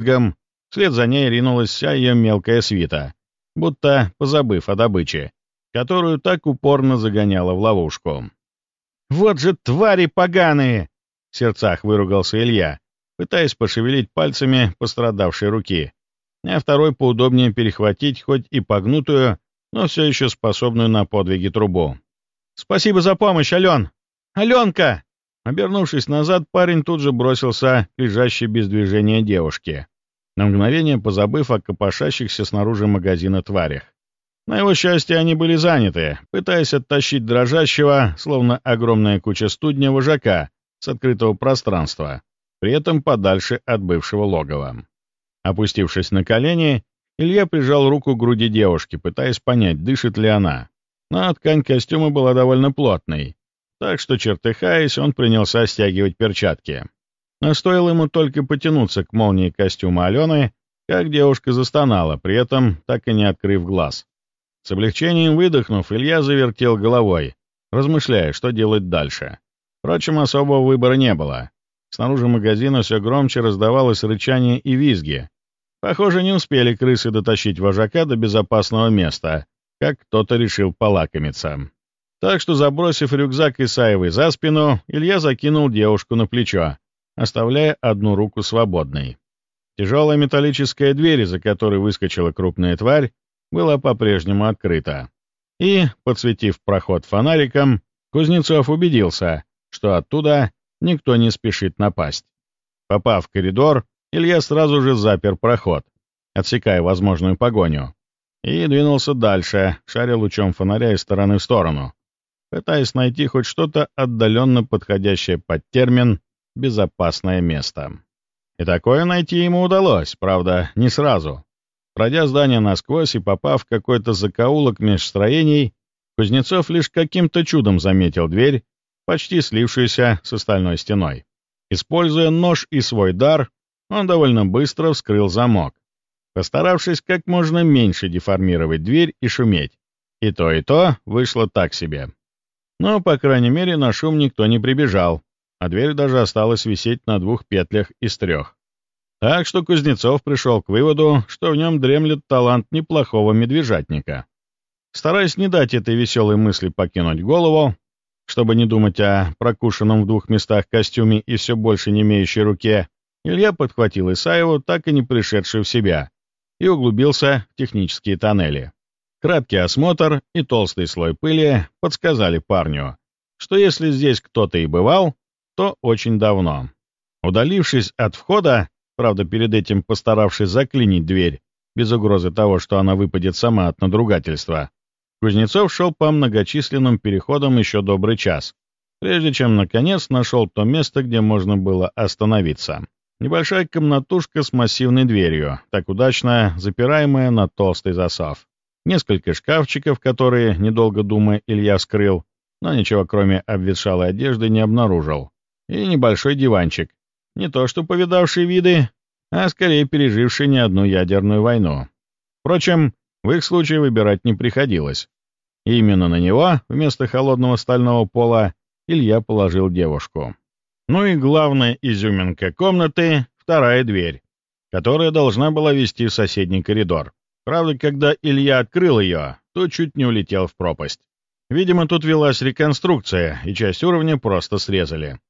визгом, вслед за ней ринулась вся ее мелкая свита, будто позабыв о добыче, которую так упорно загоняла в ловушку. «Вот же твари поганые!» — в сердцах выругался Илья, пытаясь пошевелить пальцами пострадавшей руки, а второй поудобнее перехватить хоть и погнутую, но все еще способную на подвиги трубу. «Спасибо за помощь, Ален! Аленка!» Обернувшись назад, парень тут же бросился к лежащей без движения девушке, на мгновение позабыв о копошащихся снаружи магазина тварях. На его счастье, они были заняты, пытаясь оттащить дрожащего, словно огромная куча студня вожака, с открытого пространства, при этом подальше от бывшего логова. Опустившись на колени, Илья прижал руку к груди девушки, пытаясь понять, дышит ли она. Но ткань костюма была довольно плотной, так что, чертыхаясь, он принялся стягивать перчатки. Но стоило ему только потянуться к молнии костюма Алены, как девушка застонала, при этом так и не открыв глаз. С облегчением выдохнув, Илья завертел головой, размышляя, что делать дальше. Впрочем, особого выбора не было. Снаружи магазина все громче раздавалось рычание и визги. Похоже, не успели крысы дотащить вожака до безопасного места, как кто-то решил полакомиться. Так что, забросив рюкзак Исаевой за спину, Илья закинул девушку на плечо, оставляя одну руку свободной. Тяжелая металлическая дверь, за которой выскочила крупная тварь, была по-прежнему открыта. И, подсветив проход фонариком, Кузнецов убедился, что оттуда никто не спешит напасть. Попав в коридор, Илья сразу же запер проход, отсекая возможную погоню, и двинулся дальше, шаря лучом фонаря из стороны в сторону, пытаясь найти хоть что-то отдаленно подходящее под термин «безопасное место». И такое найти ему удалось, правда, не сразу. Пройдя здание насквозь и попав в какой-то закоулок меж строений, Кузнецов лишь каким-то чудом заметил дверь, почти слившуюся с остальной стеной. Используя нож и свой дар, он довольно быстро вскрыл замок, постаравшись как можно меньше деформировать дверь и шуметь. И то, и то вышло так себе. Но, по крайней мере, на шум никто не прибежал, а дверь даже осталась висеть на двух петлях из трех. Так что Кузнецов пришел к выводу, что в нем дремлет талант неплохого медвежатника. Стараясь не дать этой веселой мысли покинуть голову, чтобы не думать о прокушенном в двух местах костюме и все больше не имеющей руке, Илья подхватил Исаеву, так и не пришедшую в себя, и углубился в технические тоннели. Краткий осмотр и толстый слой пыли подсказали парню, что если здесь кто-то и бывал, то очень давно. Удалившись от входа, правда перед этим постаравшись заклинить дверь, без угрозы того, что она выпадет сама от надругательства, Кузнецов шел по многочисленным переходам еще добрый час, прежде чем, наконец, нашел то место, где можно было остановиться. Небольшая комнатушка с массивной дверью, так удачно запираемая на толстый засов. Несколько шкафчиков, которые, недолго думая, Илья вскрыл, но ничего кроме обветшалой одежды не обнаружил. И небольшой диванчик. Не то что повидавший виды, а скорее переживший не одну ядерную войну. Впрочем, в их случае выбирать не приходилось. И именно на него, вместо холодного стального пола, Илья положил девушку. Ну и главная изюминка комнаты — вторая дверь, которая должна была вести в соседний коридор. Правда, когда Илья открыл ее, то чуть не улетел в пропасть. Видимо, тут велась реконструкция, и часть уровня просто срезали.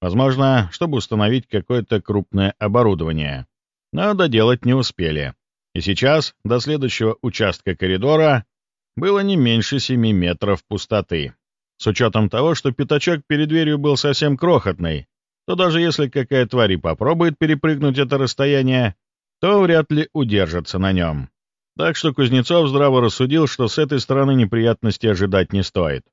Возможно, чтобы установить какое-то крупное оборудование. Но доделать не успели. И сейчас до следующего участка коридора было не меньше 7 метров пустоты. С учетом того, что пятачок перед дверью был совсем крохотный, то даже если какая тварь и попробует перепрыгнуть это расстояние, то вряд ли удержится на нем. Так что Кузнецов здраво рассудил, что с этой стороны неприятности ожидать не стоит.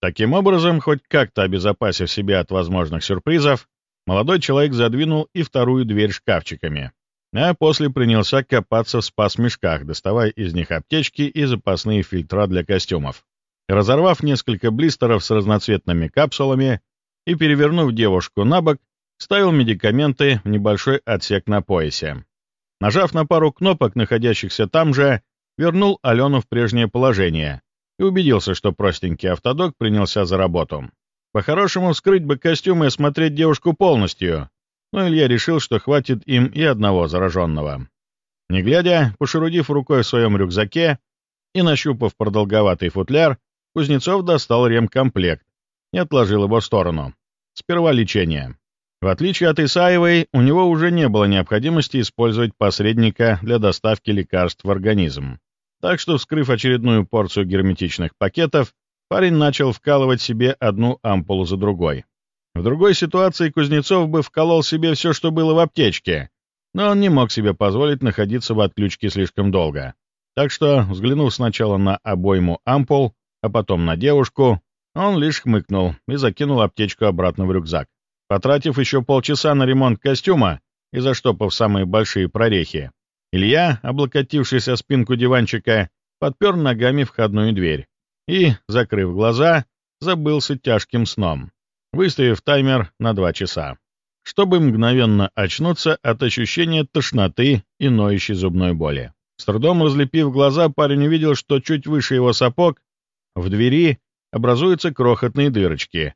Таким образом, хоть как-то обезопасив себя от возможных сюрпризов, молодой человек задвинул и вторую дверь шкафчиками а после принялся копаться в спас-мешках, доставая из них аптечки и запасные фильтра для костюмов. Разорвав несколько блистеров с разноцветными капсулами и перевернув девушку на бок, ставил медикаменты в небольшой отсек на поясе. Нажав на пару кнопок, находящихся там же, вернул Алену в прежнее положение и убедился, что простенький автодок принялся за работу. По-хорошему, вскрыть бы костюм и осмотреть девушку полностью, но Илья решил, что хватит им и одного зараженного. Не глядя, пошерудив рукой в своем рюкзаке и нащупав продолговатый футляр, Кузнецов достал ремкомплект и отложил его в сторону. Сперва лечение. В отличие от Исаевой, у него уже не было необходимости использовать посредника для доставки лекарств в организм. Так что, вскрыв очередную порцию герметичных пакетов, парень начал вкалывать себе одну ампулу за другой. В другой ситуации Кузнецов бы вколол себе все, что было в аптечке, но он не мог себе позволить находиться в отключке слишком долго. Так что, взглянув сначала на обойму ампул, а потом на девушку, он лишь хмыкнул и закинул аптечку обратно в рюкзак. Потратив еще полчаса на ремонт костюма и заштопав самые большие прорехи, Илья, облокотившись о спинку диванчика, подпер ногами входную дверь и, закрыв глаза, забылся тяжким сном, выставив таймер на два часа, чтобы мгновенно очнуться от ощущения тошноты и ноющей зубной боли. С трудом разлепив глаза, парень увидел, что чуть выше его сапог в двери образуются крохотные дырочки,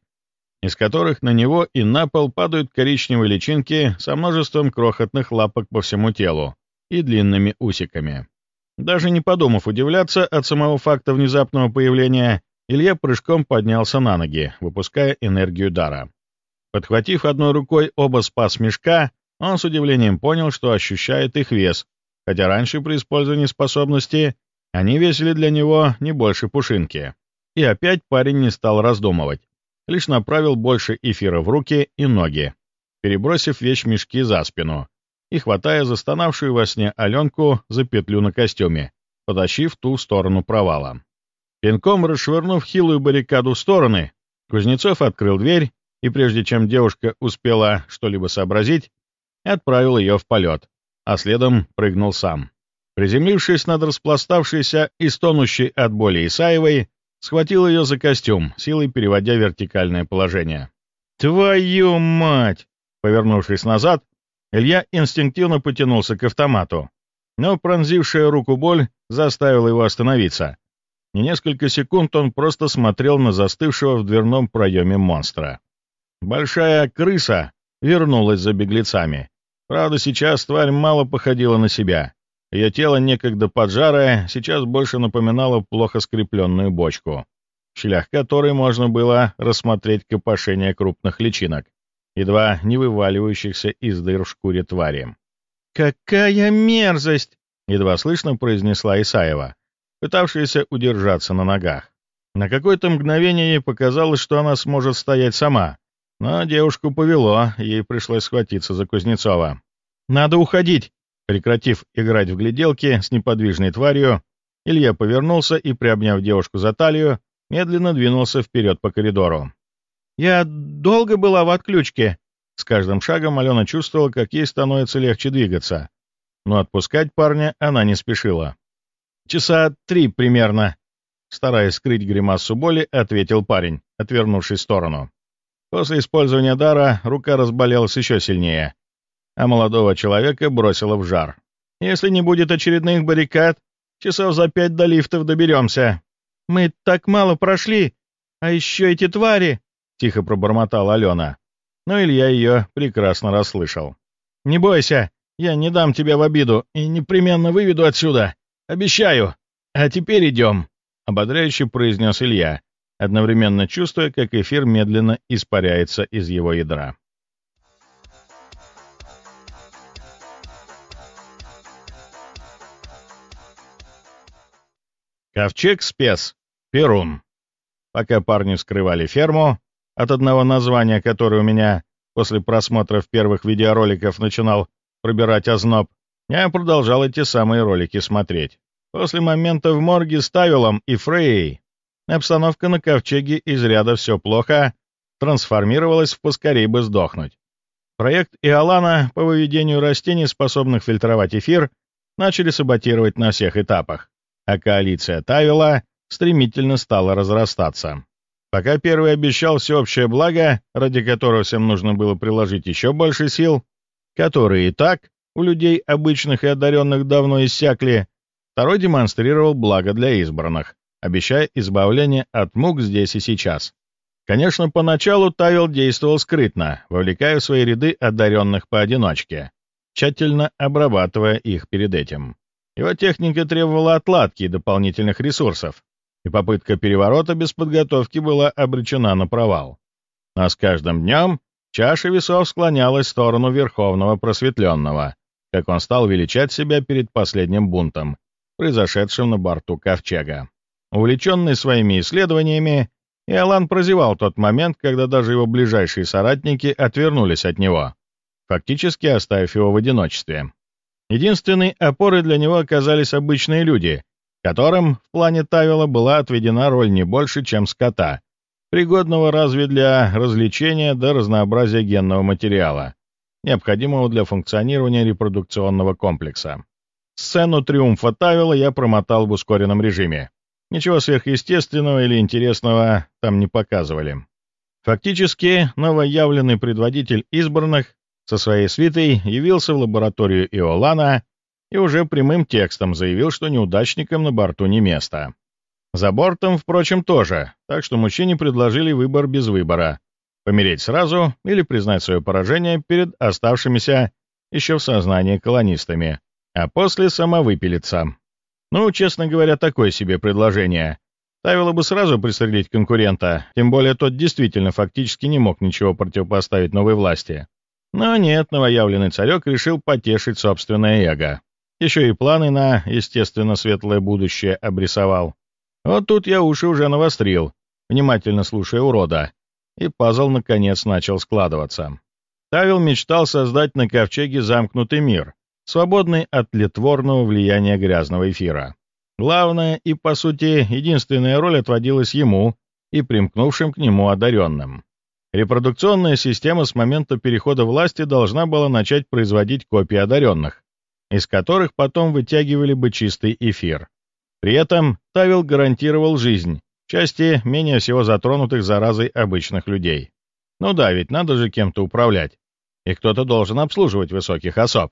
из которых на него и на пол падают коричневые личинки со множеством крохотных лапок по всему телу и длинными усиками. Даже не подумав удивляться от самого факта внезапного появления, Илья прыжком поднялся на ноги, выпуская энергию дара. Подхватив одной рукой оба спас мешка, он с удивлением понял, что ощущает их вес, хотя раньше при использовании способности они весили для него не больше пушинки. И опять парень не стал раздумывать лишь направил больше эфира в руки и ноги, перебросив вещь-мешки за спину и хватая застонавшую во сне Аленку за петлю на костюме, потащив ту в сторону провала. Пинком расшвырнув хилую баррикаду в стороны, Кузнецов открыл дверь и, прежде чем девушка успела что-либо сообразить, отправил ее в полет, а следом прыгнул сам. Приземлившись над распластавшейся и стонущей от боли Исаевой, Схватил ее за костюм, силой переводя вертикальное положение. «Твою мать!» Повернувшись назад, Илья инстинктивно потянулся к автомату, но пронзившая руку боль заставила его остановиться. И несколько секунд он просто смотрел на застывшего в дверном проеме монстра. Большая крыса вернулась за беглецами. Правда, сейчас тварь мало походила на себя. Ее тело, некогда поджарое, сейчас больше напоминало плохо скрепленную бочку, в щелях которой можно было рассмотреть копошение крупных личинок, едва не вываливающихся из дыр в шкуре твари. «Какая мерзость!» — едва слышно произнесла Исаева, пытавшаяся удержаться на ногах. На какое-то мгновение ей показалось, что она сможет стоять сама, но девушку повело, ей пришлось схватиться за Кузнецова. «Надо уходить!» Прекратив играть в гляделки с неподвижной тварью, Илья повернулся и, приобняв девушку за талию, медленно двинулся вперед по коридору. «Я долго была в отключке». С каждым шагом Алена чувствовала, как ей становится легче двигаться. Но отпускать парня она не спешила. «Часа три примерно», — стараясь скрыть гримасу боли, ответил парень, отвернувшись в сторону. После использования дара рука разболелась еще сильнее, а молодого человека бросило в жар. «Если не будет очередных баррикад, часов за пять до лифтов доберемся». «Мы так мало прошли, а еще эти твари!» — тихо пробормотала Алена. Но Илья ее прекрасно расслышал. «Не бойся, я не дам тебя в обиду и непременно выведу отсюда. Обещаю. А теперь идем», — ободряюще произнес Илья, одновременно чувствуя, как эфир медленно испаряется из его ядра. Ковчег спец. Перун. Пока парни скрывали ферму, от одного названия, которое у меня после просмотров первых видеороликов начинал пробирать озноб, я продолжал эти самые ролики смотреть. После момента в морге с Тавилом и Фрейей обстановка на ковчеге из ряда «все плохо» трансформировалась в «поскорей бы сдохнуть». Проект Иолана по выведению растений, способных фильтровать эфир, начали саботировать на всех этапах а коалиция Тавила стремительно стала разрастаться. Пока первый обещал всеобщее благо, ради которого всем нужно было приложить еще больше сил, которые и так у людей обычных и одаренных давно иссякли, второй демонстрировал благо для избранных, обещая избавление от мук здесь и сейчас. Конечно, поначалу Тавил действовал скрытно, вовлекая в свои ряды одаренных поодиночке, тщательно обрабатывая их перед этим. Его техника требовала отладки и дополнительных ресурсов, и попытка переворота без подготовки была обречена на провал. Но с каждым днем чаша весов склонялась в сторону Верховного Просветленного, как он стал величать себя перед последним бунтом, произошедшим на борту Ковчега. Увлеченный своими исследованиями, Иолан прозевал тот момент, когда даже его ближайшие соратники отвернулись от него, фактически оставив его в одиночестве. Единственной опорой для него оказались обычные люди, которым в плане Тавила была отведена роль не больше, чем скота, пригодного разве для развлечения до разнообразия генного материала, необходимого для функционирования репродукционного комплекса. Сцену триумфа Тавила я промотал в ускоренном режиме. Ничего сверхъестественного или интересного там не показывали. Фактически, новоявленный предводитель избранных со своей свитой явился в лабораторию Иолана и уже прямым текстом заявил, что неудачникам на борту не место. За бортом, впрочем, тоже, так что мужчине предложили выбор без выбора — помереть сразу или признать свое поражение перед оставшимися еще в сознании колонистами, а после самовыпилиться. Ну, честно говоря, такое себе предложение. Ставило бы сразу пристрелить конкурента, тем более тот действительно фактически не мог ничего противопоставить новой власти. Но нет, новоявленный царек решил потешить собственное эго. Еще и планы на, естественно, светлое будущее обрисовал. Вот тут я уши уже навострил, внимательно слушая урода, и пазл наконец начал складываться. Тавил мечтал создать на ковчеге замкнутый мир, свободный от литворного влияния грязного эфира. Главная и, по сути, единственная роль отводилась ему и примкнувшим к нему одаренным. Репродукционная система с момента перехода власти должна была начать производить копии одаренных, из которых потом вытягивали бы чистый эфир. При этом Тавил гарантировал жизнь, части менее всего затронутых заразой обычных людей. Ну да, ведь надо же кем-то управлять, и кто-то должен обслуживать высоких особ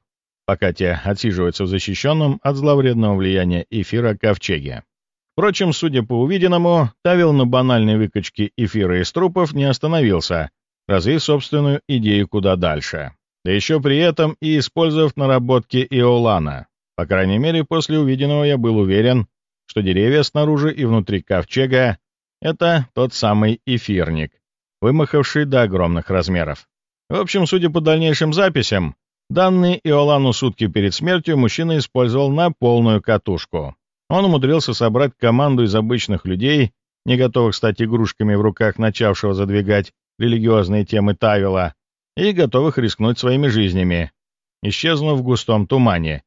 пока те отсиживаются в защищенном от зловредного влияния эфира ковчеге. Впрочем, судя по увиденному, Тавил на банальной выкачке эфира из трупов не остановился, развив собственную идею куда дальше. Да еще при этом и использовав наработки Иолана. По крайней мере, после увиденного я был уверен, что деревья снаружи и внутри ковчега — это тот самый эфирник, вымахавший до огромных размеров. В общем, судя по дальнейшим записям, Данные Иолану сутки перед смертью мужчина использовал на полную катушку. Он умудрился собрать команду из обычных людей, не готовых стать игрушками в руках начавшего задвигать религиозные темы Тавила, и готовых рискнуть своими жизнями, исчезнув в густом тумане,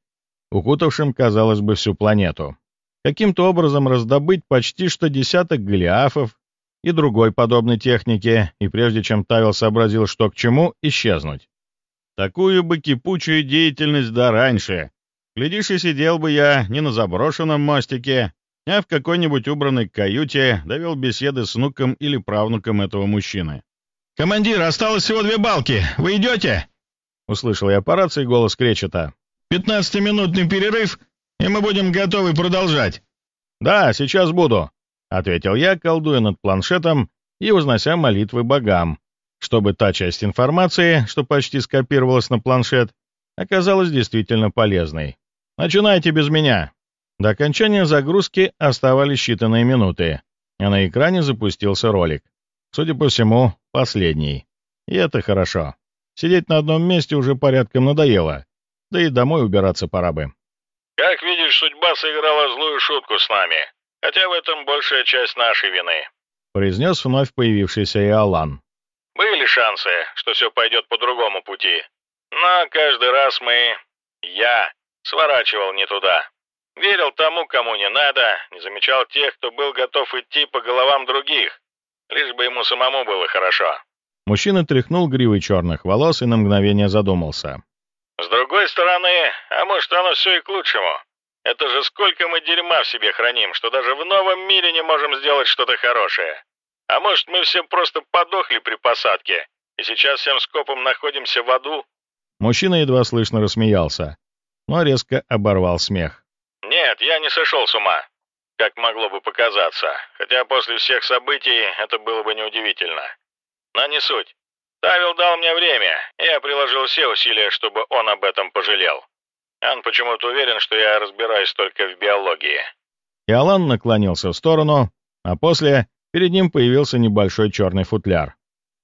укутавшем, казалось бы, всю планету. Каким-то образом раздобыть почти что десяток голиафов и другой подобной техники, и прежде чем Тавил сообразил, что к чему, исчезнуть. Такую бы кипучую деятельность да раньше. Глядишь, и сидел бы я не на заброшенном мостике, а в какой-нибудь убранной каюте довел беседы с внуком или правнуком этого мужчины. «Командир, осталось всего две балки. Вы идете?» Услышал я по рации голос Кречета. «Пятнадцатиминутный перерыв, и мы будем готовы продолжать». «Да, сейчас буду», — ответил я, колдуя над планшетом и вознося молитвы богам, чтобы та часть информации, что почти скопировалась на планшет, оказалась действительно полезной. «Начинайте без меня!» До окончания загрузки оставались считанные минуты, а на экране запустился ролик. Судя по всему, последний. И это хорошо. Сидеть на одном месте уже порядком надоело, да и домой убираться пора бы. «Как видишь, судьба сыграла злую шутку с нами, хотя в этом большая часть нашей вины», — произнес вновь появившийся Иолан. Были шансы, что все пойдет по другому пути. Но каждый раз мы... Я сворачивал не туда. Верил тому, кому не надо, не замечал тех, кто был готов идти по головам других, лишь бы ему самому было хорошо. Мужчина тряхнул гривой черных волос и на мгновение задумался. С другой стороны, а может оно все и к лучшему. Это же сколько мы дерьма в себе храним, что даже в новом мире не можем сделать что-то хорошее. А может, мы все просто подохли при посадке, и сейчас всем скопом находимся в аду?» Мужчина едва слышно рассмеялся, но резко оборвал смех. «Нет, я не сошел с ума. Как могло бы показаться, хотя после всех событий это было бы неудивительно. Но не суть. Тавил дал мне время, и я приложил все усилия, чтобы он об этом пожалел. Он почему-то уверен, что я разбираюсь только в биологии. И Алан наклонился в сторону, а после перед ним появился небольшой черный футляр.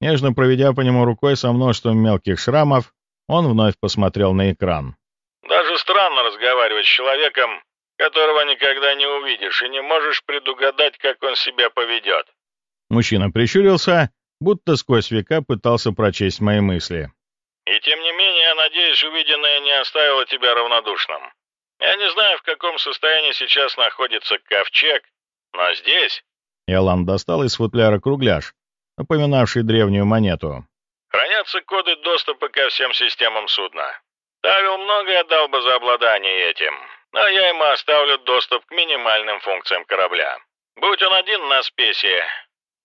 Нежно проведя по нему рукой со множеством мелких шрамов, он вновь посмотрел на экран. «Даже странно разговаривать с человеком, которого никогда не увидишь, и не можешь предугадать, как он себя поведет». Мужчина прищурился, будто сквозь века пытался прочесть мои мысли. «И тем не менее, я надеюсь, увиденное не оставило тебя равнодушным. Я не знаю, в каком состоянии сейчас находится ковчег, но здесь...» Иолан достал из футляра кругляш, напоминавший древнюю монету. «Хранятся коды доступа ко всем системам судна. Тавил многое дал бы за обладание этим, но я ему оставлю доступ к минимальным функциям корабля. Будь он один на спеси,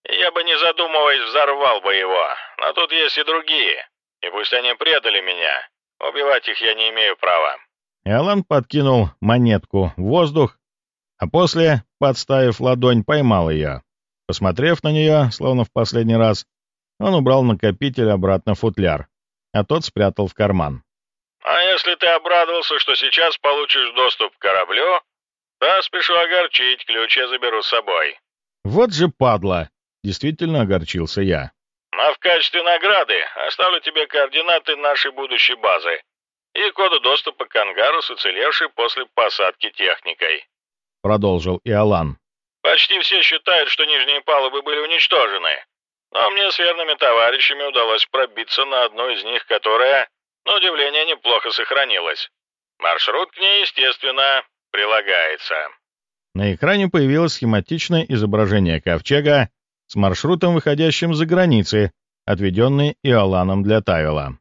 я бы, не задумываясь, взорвал бы его, но тут есть и другие, и пусть они предали меня, убивать их я не имею права». Иолан подкинул монетку в воздух, а после, подставив ладонь, поймал ее. Посмотрев на нее, словно в последний раз, он убрал накопитель обратно в футляр, а тот спрятал в карман. «А если ты обрадовался, что сейчас получишь доступ к кораблю, то спешу огорчить, ключ я заберу с собой». «Вот же падла!» — действительно огорчился я. «Но в качестве награды оставлю тебе координаты нашей будущей базы и коды доступа к ангару с уцелевшей после посадки техникой», — продолжил Иолан. Почти все считают, что нижние палубы были уничтожены. Но мне с верными товарищами удалось пробиться на одну из них, которая, на удивление, неплохо сохранилась. Маршрут к ней, естественно, прилагается. На экране появилось схематичное изображение ковчега с маршрутом, выходящим за границы, отведенный Иоланом для Тавила.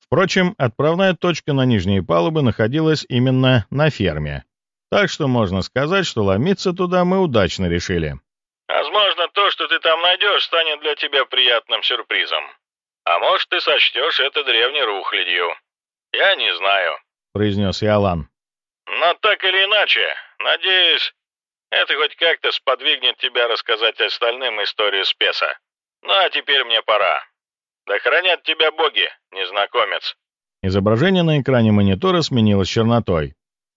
Впрочем, отправная точка на нижние палубы находилась именно на ферме. Так что можно сказать, что ломиться туда мы удачно решили. Возможно, то, что ты там найдешь, станет для тебя приятным сюрпризом. А может, ты сочтешь это древней рухлядью. Я не знаю, — произнес Иолан. Но так или иначе, надеюсь, это хоть как-то сподвигнет тебя рассказать остальным историю Спеса. Ну а теперь мне пора. Да хранят тебя боги, незнакомец. Изображение на экране монитора сменилось чернотой.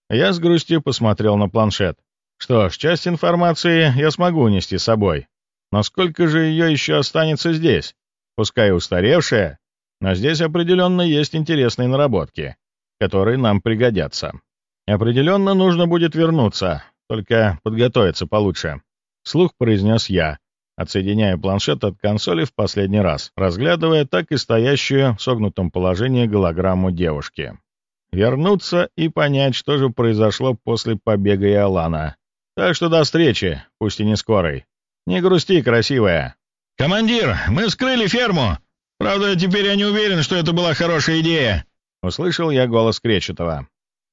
Я с грустью посмотрел на планшет. Что ж, часть информации я смогу унести с собой. Но сколько же ее еще останется здесь? Пускай устаревшая, но здесь определенно есть интересные наработки, которые нам пригодятся. Определенно нужно будет вернуться, только подготовиться получше. Слух произнес я, отсоединяя планшет от консоли в последний раз, разглядывая так и стоящую в согнутом положении голограмму девушки вернуться и понять, что же произошло после побега Иолана. Так что до встречи, пусть и не скорой. Не грусти, красивая. «Командир, мы вскрыли ферму. Правда, теперь я не уверен, что это была хорошая идея», — услышал я голос Кречетова.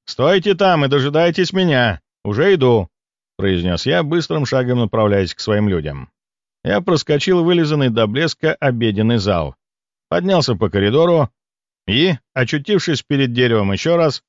«Стойте там и дожидайтесь меня. Уже иду», — произнес я, быстрым шагом направляясь к своим людям. Я проскочил вылизанный до блеска обеденный зал, поднялся по коридору, и, очутившись перед деревом еще раз,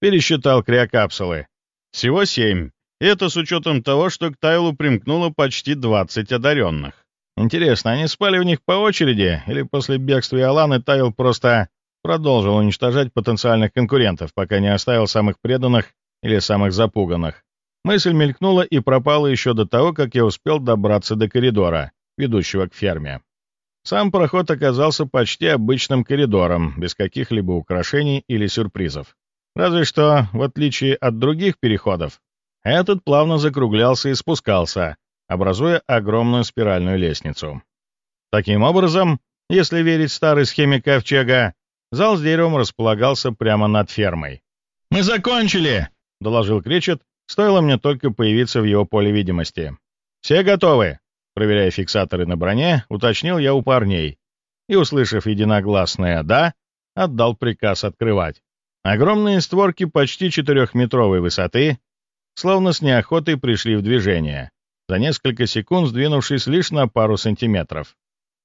пересчитал криокапсулы. Всего семь. это с учетом того, что к Тайлу примкнуло почти 20 одаренных. Интересно, они спали в них по очереди, или после бегства Иоланы Тайл просто продолжил уничтожать потенциальных конкурентов, пока не оставил самых преданных или самых запуганных? Мысль мелькнула и пропала еще до того, как я успел добраться до коридора, ведущего к ферме. Сам проход оказался почти обычным коридором, без каких-либо украшений или сюрпризов. Разве что, в отличие от других переходов, этот плавно закруглялся и спускался, образуя огромную спиральную лестницу. Таким образом, если верить старой схеме ковчега, зал с деревом располагался прямо над фермой. «Мы закончили!» — доложил Кречет, стоило мне только появиться в его поле видимости. «Все готовы?» Проверяя фиксаторы на броне, уточнил я у парней и, услышав единогласное «да», отдал приказ открывать. Огромные створки почти четырехметровой высоты, словно с неохотой пришли в движение, за несколько секунд сдвинувшись лишь на пару сантиметров.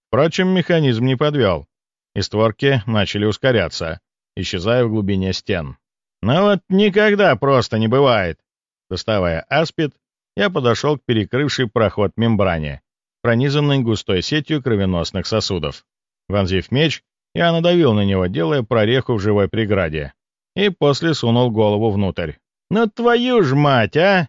Впрочем, механизм не подвел, и створки начали ускоряться, исчезая в глубине стен. Но вот никогда просто не бывает. Доставая аспид, я подошел к перекрывшей проход мембране, пронизанной густой сетью кровеносных сосудов. Вонзив меч, я надавил на него, делая прореху в живой преграде, и после сунул голову внутрь. «Ну твою ж мать, а!»